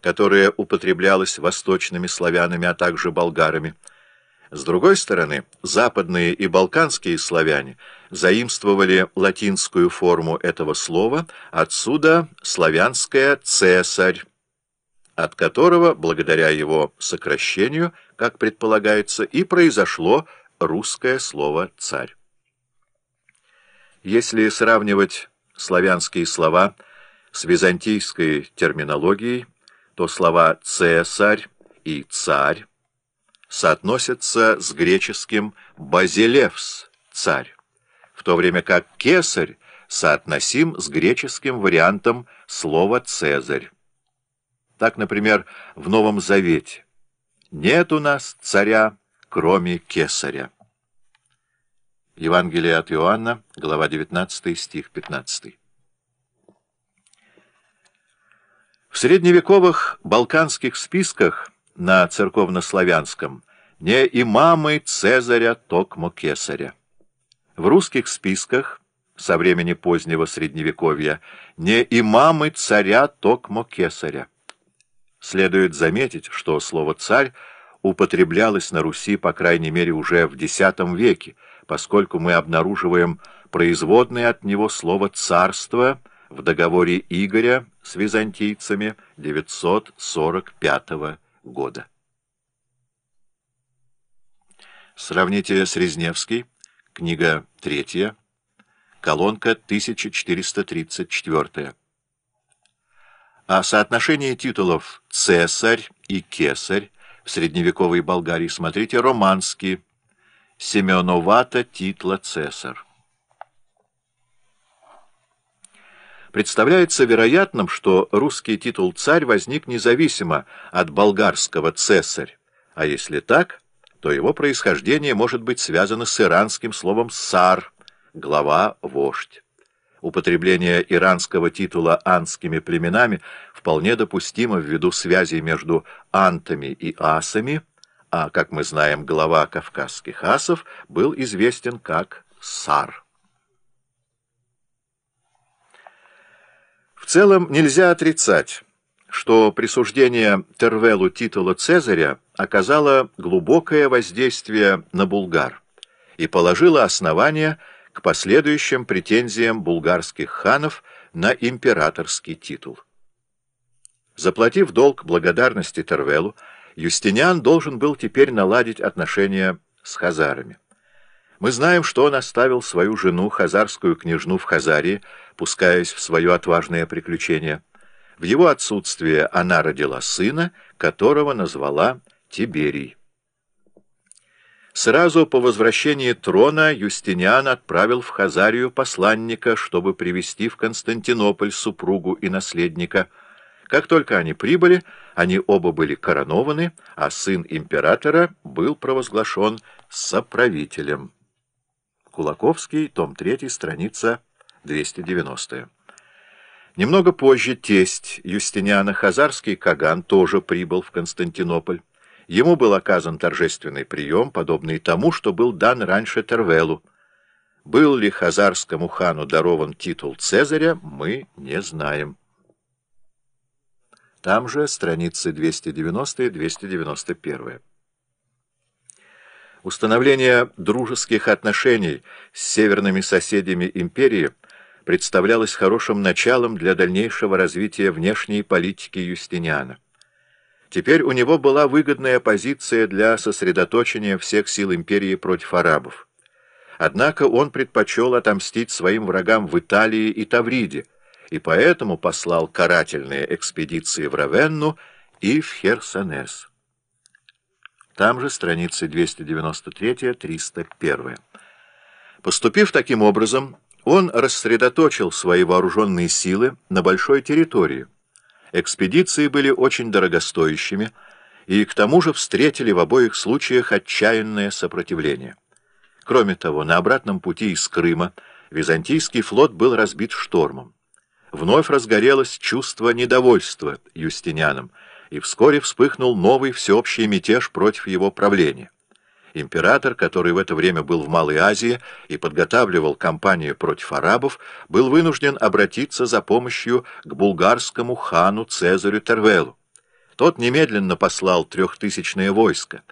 которое употреблялось восточными славянами, а также болгарами. С другой стороны, западные и балканские славяне заимствовали латинскую форму этого слова, отсюда славянское «цесарь», от которого, благодаря его сокращению, как предполагается, и произошло русское слово «царь». Если сравнивать славянские слова с византийской терминологией, то слова «цесарь» и «царь» соотносятся с греческим «базилевс» — «царь», в то время как «кесарь» соотносим с греческим вариантом слова «цезарь». Так, например, в Новом Завете «Нет у нас царя, кроме кесаря». Евангелие от Иоанна, глава 19, стих 15. В средневековых балканских списках на церковнославянском не имамы Цезаря Токмо Кесаря. В русских списках со времени позднего Средневековья не имамы царя Токмо Кесаря. Следует заметить, что слово «царь» употреблялось на Руси, по крайней мере, уже в X веке, поскольку мы обнаруживаем производное от него слово «царство» в договоре Игоря с византийцами 945 года. Сравните с Резневский, книга 3, колонка 1434. О соотношении титулов «цесарь» и «кесарь» в средневековой Болгарии смотрите романский Семеновата титла «цесар». Представляется вероятным, что русский титул «царь» возник независимо от болгарского «цесарь», а если так, то его происхождение может быть связано с иранским словом «сар» — глава, вождь. Употребление иранского титула анскими племенами вполне допустимо ввиду связи между антами и асами, а, как мы знаем, глава кавказских асов был известен как «сар». В целом нельзя отрицать, что присуждение Тервелу титула Цезаря оказало глубокое воздействие на булгар и положило основание к последующим претензиям булгарских ханов на императорский титул. Заплатив долг благодарности Тервелу, Юстиниан должен был теперь наладить отношения с хазарами. Мы знаем, что он оставил свою жену, хазарскую княжну в Хазарии, пускаясь в свое отважное приключение. В его отсутствие она родила сына, которого назвала Тиберий. Сразу по возвращении трона Юстиниан отправил в Хазарию посланника, чтобы привести в Константинополь супругу и наследника. Как только они прибыли, они оба были коронованы, а сын императора был провозглашен соправителем. Кулаковский, том 3, страница 290. Немного позже тесть Юстиниана Хазарский Каган тоже прибыл в Константинополь. Ему был оказан торжественный прием, подобный тому, что был дан раньше Тервелу. Был ли хазарскому хану дарован титул Цезаря, мы не знаем. Там же страницы 290 и 291. Установление дружеских отношений с северными соседями империи представлялось хорошим началом для дальнейшего развития внешней политики Юстиниана. Теперь у него была выгодная позиция для сосредоточения всех сил империи против арабов. Однако он предпочел отомстить своим врагам в Италии и Тавриде, и поэтому послал карательные экспедиции в Равенну и в Херсонес. Там же страницы 293-301. Поступив таким образом, он рассредоточил свои вооруженные силы на большой территории. Экспедиции были очень дорогостоящими и к тому же встретили в обоих случаях отчаянное сопротивление. Кроме того, на обратном пути из Крыма византийский флот был разбит штормом. Вновь разгорелось чувство недовольства Юстинианом, и вскоре вспыхнул новый всеобщий мятеж против его правления. Император, который в это время был в Малой Азии и подготавливал кампанию против арабов, был вынужден обратиться за помощью к булгарскому хану Цезарю Тервелу. Тот немедленно послал трехтысячное войско.